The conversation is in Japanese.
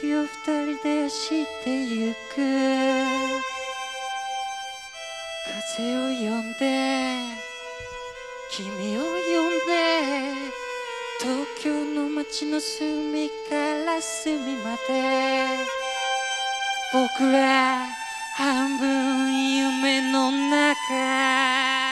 時を二人で走ってゆく。風を呼んで君を呼んで東京の街の隅から隅まで。僕ら半分夢の中。